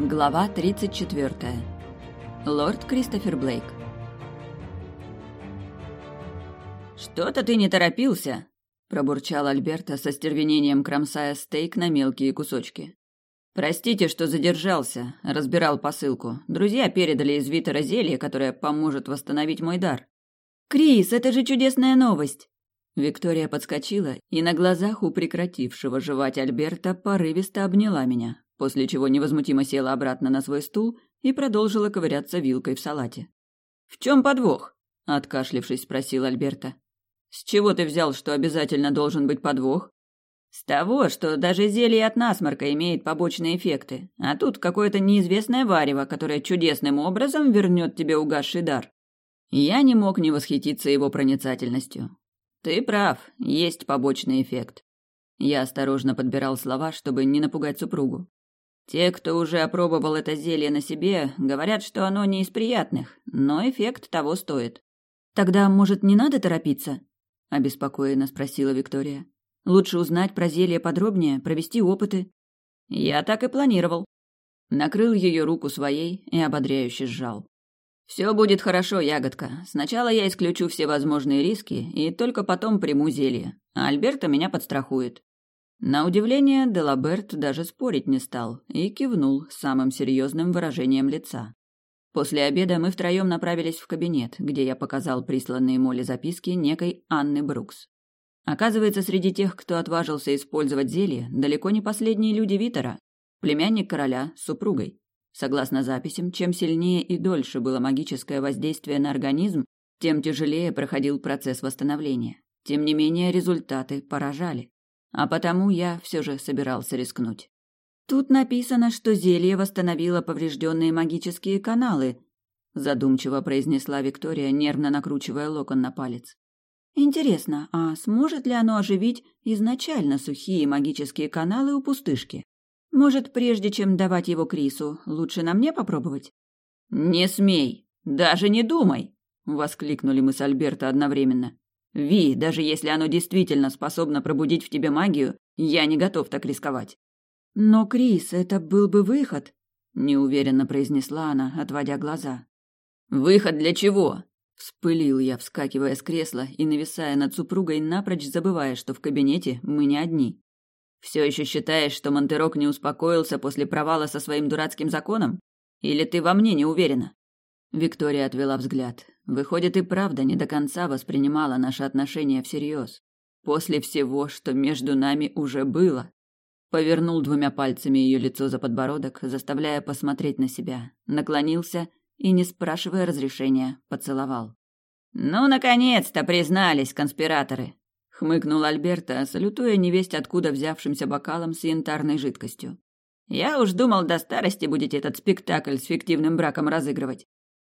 Глава 34. Лорд Кристофер Блейк. «Что-то ты не торопился», — пробурчал Альберта со стервенением, кромсая стейк на мелкие кусочки. «Простите, что задержался, разбирал посылку. Друзья передали из Витера зелье, которое поможет восстановить мой дар». «Крис, это же чудесная новость!» Виктория подскочила и на глазах у прекратившего жевать Альберта порывисто обняла меня, после чего невозмутимо села обратно на свой стул и продолжила ковыряться вилкой в салате. «В чем подвох?» – откашлившись, спросил Альберта. «С чего ты взял, что обязательно должен быть подвох?» «С того, что даже зелье от насморка имеет побочные эффекты, а тут какое-то неизвестное варево, которое чудесным образом вернет тебе угасший дар». Я не мог не восхититься его проницательностью. «Ты прав, есть побочный эффект». Я осторожно подбирал слова, чтобы не напугать супругу. Те, кто уже опробовал это зелье на себе, говорят, что оно не из приятных, но эффект того стоит. Тогда, может, не надо торопиться? обеспокоенно спросила Виктория. Лучше узнать про зелье подробнее, провести опыты. Я так и планировал. Накрыл ее руку своей и ободряюще сжал. Все будет хорошо, ягодка. Сначала я исключу все возможные риски и только потом приму зелье. А Альберта меня подстрахует. На удивление, Делаберт даже спорить не стал и кивнул с самым серьезным выражением лица. После обеда мы втроем направились в кабинет, где я показал присланные Молли записки некой Анны Брукс. Оказывается, среди тех, кто отважился использовать зелье, далеко не последние люди Витера. Племянник короля с супругой. Согласно записям, чем сильнее и дольше было магическое воздействие на организм, тем тяжелее проходил процесс восстановления. Тем не менее, результаты поражали. А потому я все же собирался рискнуть. Тут написано, что зелье восстановило поврежденные магические каналы, задумчиво произнесла Виктория, нервно накручивая локон на палец. Интересно, а сможет ли оно оживить изначально сухие магические каналы у пустышки? Может, прежде чем давать его Крису, лучше на мне попробовать? Не смей, даже не думай, воскликнули мы с Альберто одновременно. Ви, даже если оно действительно способно пробудить в тебе магию, я не готов так рисковать. Но, Крис, это был бы выход, неуверенно произнесла она, отводя глаза. Выход для чего? Вспылил я, вскакивая с кресла и нависая над супругой, напрочь забывая, что в кабинете мы не одни. Все еще считаешь, что Монтерок не успокоился после провала со своим дурацким законом? Или ты во мне не уверена? Виктория отвела взгляд. Выходит, и правда не до конца воспринимала наши отношения всерьез. После всего, что между нами уже было. Повернул двумя пальцами ее лицо за подбородок, заставляя посмотреть на себя. Наклонился и, не спрашивая разрешения, поцеловал. «Ну, наконец-то признались конспираторы!» — хмыкнул Альберта, салютуя невесть откуда взявшимся бокалом с янтарной жидкостью. «Я уж думал, до старости будете этот спектакль с фиктивным браком разыгрывать».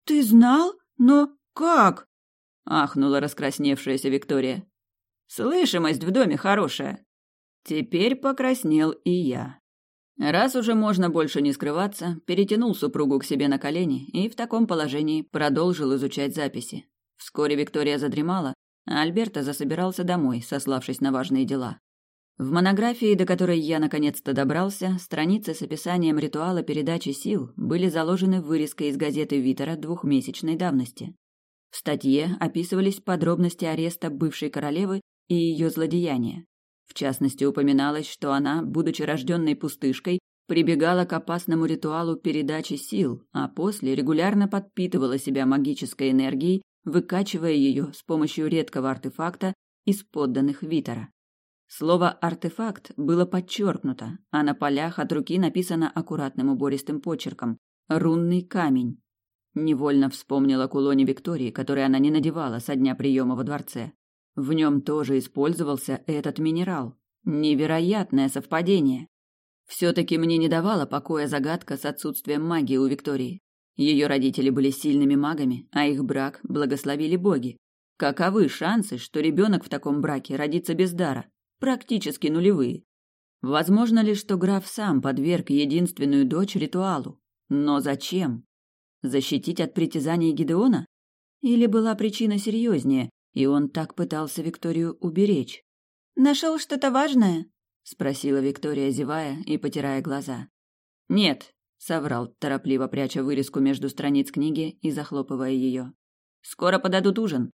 «Ты знал? Но «Как?» — ахнула раскрасневшаяся Виктория. «Слышимость в доме хорошая». Теперь покраснел и я. Раз уже можно больше не скрываться, перетянул супругу к себе на колени и в таком положении продолжил изучать записи. Вскоре Виктория задремала, а Альберта засобирался домой, сославшись на важные дела. В монографии, до которой я наконец-то добрался, страницы с описанием ритуала передачи сил были заложены вырезкой из газеты Витера двухмесячной давности. В статье описывались подробности ареста бывшей королевы и ее злодеяния. В частности, упоминалось, что она, будучи рожденной пустышкой, прибегала к опасному ритуалу передачи сил, а после регулярно подпитывала себя магической энергией, выкачивая ее с помощью редкого артефакта из подданных Витера. Слово «артефакт» было подчеркнуто, а на полях от руки написано аккуратным убористым почерком «рунный камень». Невольно вспомнила кулоне Виктории, который она не надевала со дня приема во дворце. В нем тоже использовался этот минерал. Невероятное совпадение. Все-таки мне не давала покоя загадка с отсутствием магии у Виктории. Ее родители были сильными магами, а их брак благословили боги. Каковы шансы, что ребенок в таком браке родится без дара? Практически нулевые. Возможно ли, что граф сам подверг единственную дочь ритуалу? Но зачем? Защитить от притязаний Гидеона? Или была причина серьезнее, и он так пытался Викторию уберечь? «Нашел что-то важное?» — спросила Виктория, зевая и потирая глаза. «Нет», соврал, торопливо пряча вырезку между страниц книги и захлопывая ее. Скоро подадут ужин.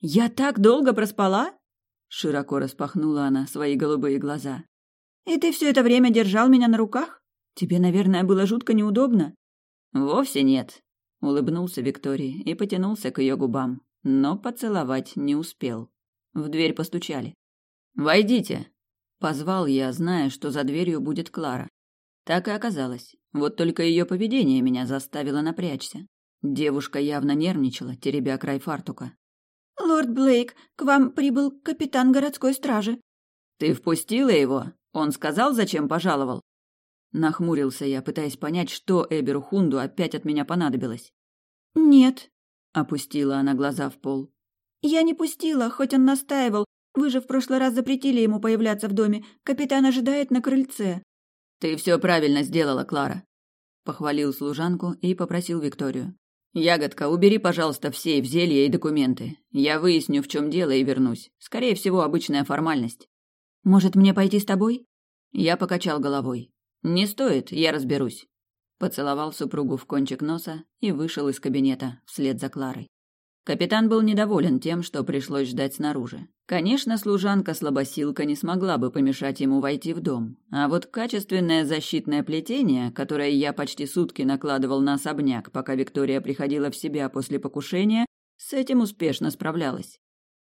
Я так долго проспала? Широко распахнула она свои голубые глаза. И ты все это время держал меня на руках? Тебе, наверное, было жутко неудобно. Вовсе нет, улыбнулся Виктории и потянулся к ее губам, но поцеловать не успел. В дверь постучали. Войдите, позвал я, зная, что за дверью будет Клара. Так и оказалось. Вот только ее поведение меня заставило напрячься. Девушка явно нервничала, теребя край фартука. «Лорд Блейк, к вам прибыл капитан городской стражи». «Ты впустила его? Он сказал, зачем пожаловал?» Нахмурился я, пытаясь понять, что Эберу Хунду опять от меня понадобилось. «Нет», — опустила она глаза в пол. «Я не пустила, хоть он настаивал. Вы же в прошлый раз запретили ему появляться в доме. Капитан ожидает на крыльце». «Ты все правильно сделала, Клара», — похвалил служанку и попросил Викторию. «Ягодка, убери, пожалуйста, в сейф зелья и документы. Я выясню, в чем дело, и вернусь. Скорее всего, обычная формальность». «Может, мне пойти с тобой?» Я покачал головой. «Не стоит, я разберусь». Поцеловал супругу в кончик носа и вышел из кабинета вслед за Кларой. Капитан был недоволен тем, что пришлось ждать снаружи. Конечно, служанка-слабосилка не смогла бы помешать ему войти в дом, а вот качественное защитное плетение, которое я почти сутки накладывал на особняк, пока Виктория приходила в себя после покушения, с этим успешно справлялась.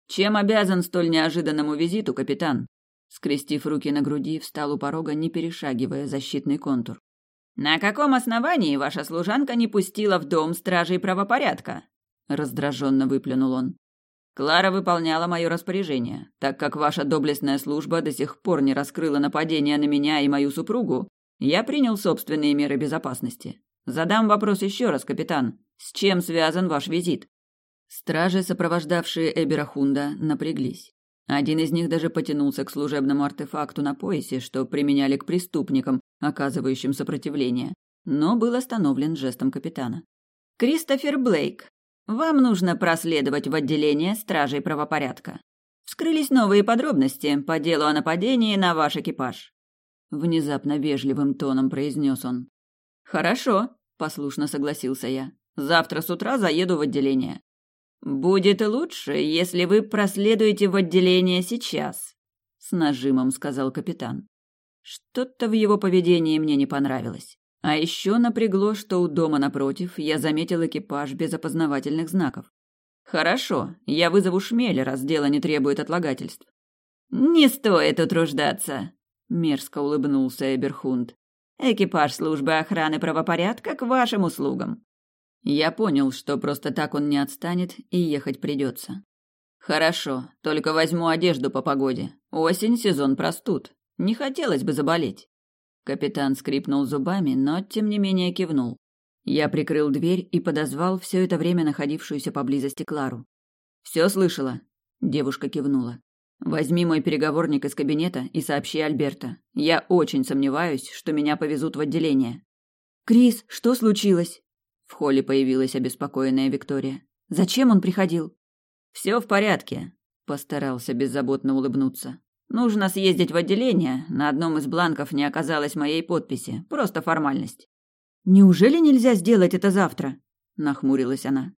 «Чем обязан столь неожиданному визиту, капитан?» Скрестив руки на груди, встал у порога, не перешагивая защитный контур. «На каком основании ваша служанка не пустила в дом стражей правопорядка?» Раздраженно выплюнул он. Клара выполняла мое распоряжение. Так как ваша доблестная служба до сих пор не раскрыла нападение на меня и мою супругу, я принял собственные меры безопасности. Задам вопрос еще раз, капитан. С чем связан ваш визит? Стражи, сопровождавшие Эберахунда, напряглись. Один из них даже потянулся к служебному артефакту на поясе, что применяли к преступникам, оказывающим сопротивление, но был остановлен жестом капитана. «Кристофер Блейк, вам нужно проследовать в отделение стражей правопорядка. Вскрылись новые подробности по делу о нападении на ваш экипаж. Внезапно вежливым тоном произнес он. Хорошо, послушно согласился я. Завтра с утра заеду в отделение. Будет лучше, если вы проследуете в отделение сейчас, с нажимом сказал капитан. Что-то в его поведении мне не понравилось. А еще напрягло, что у дома напротив я заметил экипаж без опознавательных знаков. Хорошо, я вызову шмеля, раз дело не требует отлагательств. Не стоит утруждаться, мерзко улыбнулся Эберхунд. Экипаж службы охраны правопорядка к вашим услугам. Я понял, что просто так он не отстанет и ехать придется. Хорошо, только возьму одежду по погоде. Осень сезон простуд. Не хотелось бы заболеть. Капитан скрипнул зубами, но тем не менее кивнул. Я прикрыл дверь и подозвал все это время находившуюся поблизости Клару. Все слышала? Девушка кивнула. Возьми мой переговорник из кабинета и сообщи Альберта. Я очень сомневаюсь, что меня повезут в отделение. Крис, что случилось? В холле появилась обеспокоенная Виктория. Зачем он приходил? Все в порядке, постарался беззаботно улыбнуться. Нужно съездить в отделение. На одном из бланков не оказалось моей подписи. Просто формальность. Неужели нельзя сделать это завтра? Нахмурилась она.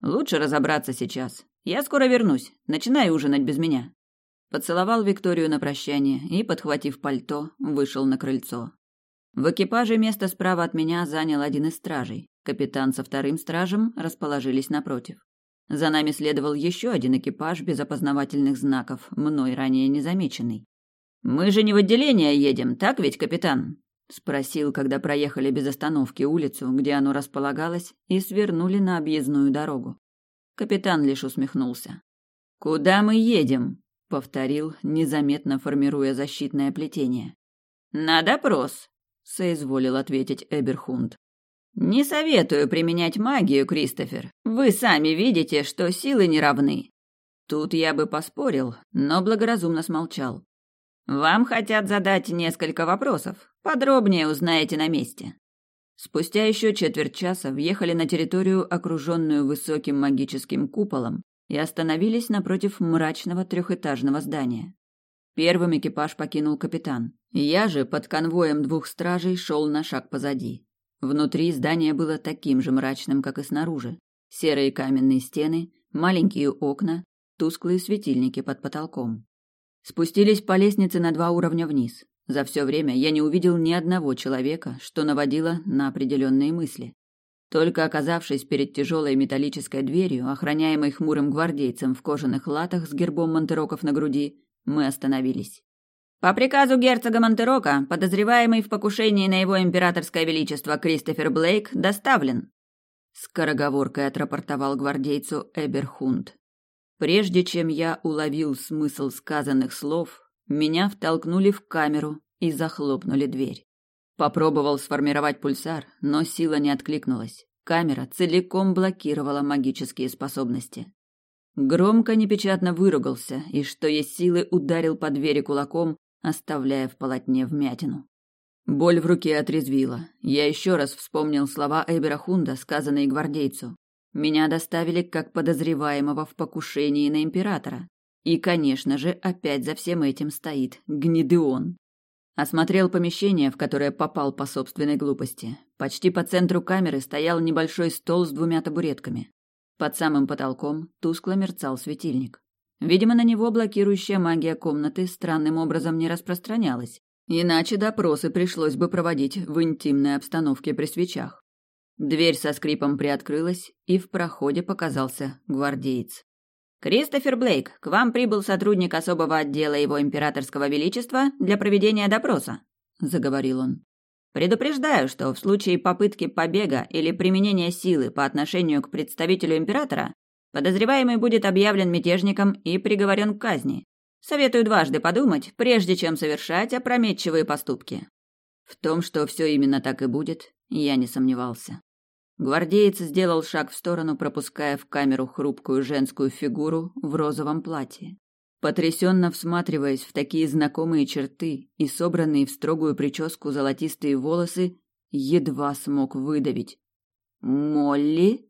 Лучше разобраться сейчас. Я скоро вернусь. Начинай ужинать без меня. Поцеловал Викторию на прощание и, подхватив пальто, вышел на крыльцо. В экипаже место справа от меня занял один из стражей. Капитан со вторым стражем расположились напротив. За нами следовал еще один экипаж без опознавательных знаков, мной ранее незамеченный. «Мы же не в отделение едем, так ведь, капитан?» — спросил, когда проехали без остановки улицу, где оно располагалось, и свернули на объездную дорогу. Капитан лишь усмехнулся. «Куда мы едем?» — повторил, незаметно формируя защитное плетение. «На допрос», — соизволил ответить Эберхунд. Не советую применять магию, Кристофер. Вы сами видите, что силы не равны. Тут я бы поспорил, но благоразумно смолчал. Вам хотят задать несколько вопросов. Подробнее узнаете на месте. Спустя еще четверть часа въехали на территорию, окруженную высоким магическим куполом, и остановились напротив мрачного трехэтажного здания. Первым экипаж покинул капитан. Я же под конвоем двух стражей шел на шаг позади. Внутри здание было таким же мрачным, как и снаружи. Серые каменные стены, маленькие окна, тусклые светильники под потолком. Спустились по лестнице на два уровня вниз. За все время я не увидел ни одного человека, что наводило на определенные мысли. Только оказавшись перед тяжелой металлической дверью, охраняемой хмурым гвардейцем в кожаных латах с гербом Монтероков на груди, мы остановились. По приказу герцога Монтерока, подозреваемый в покушении на его императорское величество Кристофер Блейк доставлен. Скороговоркой отрапортовал гвардейцу Эберхунд. Прежде чем я уловил смысл сказанных слов, меня втолкнули в камеру и захлопнули дверь. Попробовал сформировать пульсар, но сила не откликнулась. Камера целиком блокировала магические способности. Громко непечатно выругался и, что есть силы, ударил по двери кулаком, оставляя в полотне вмятину. Боль в руке отрезвила. Я еще раз вспомнил слова Эбера Хунда, сказанные гвардейцу. Меня доставили как подозреваемого в покушении на императора. И, конечно же, опять за всем этим стоит Гнедеон. Осмотрел помещение, в которое попал по собственной глупости. Почти по центру камеры стоял небольшой стол с двумя табуретками. Под самым потолком тускло мерцал светильник. Видимо, на него блокирующая магия комнаты странным образом не распространялась, иначе допросы пришлось бы проводить в интимной обстановке при свечах. Дверь со скрипом приоткрылась, и в проходе показался гвардеец. «Кристофер Блейк, к вам прибыл сотрудник особого отдела его императорского величества для проведения допроса», — заговорил он. «Предупреждаю, что в случае попытки побега или применения силы по отношению к представителю императора Подозреваемый будет объявлен мятежником и приговорен к казни. Советую дважды подумать, прежде чем совершать опрометчивые поступки. В том, что все именно так и будет, я не сомневался. Гвардеец сделал шаг в сторону, пропуская в камеру хрупкую женскую фигуру в розовом платье. Потрясенно всматриваясь в такие знакомые черты и собранные в строгую прическу золотистые волосы, едва смог выдавить. «Молли?»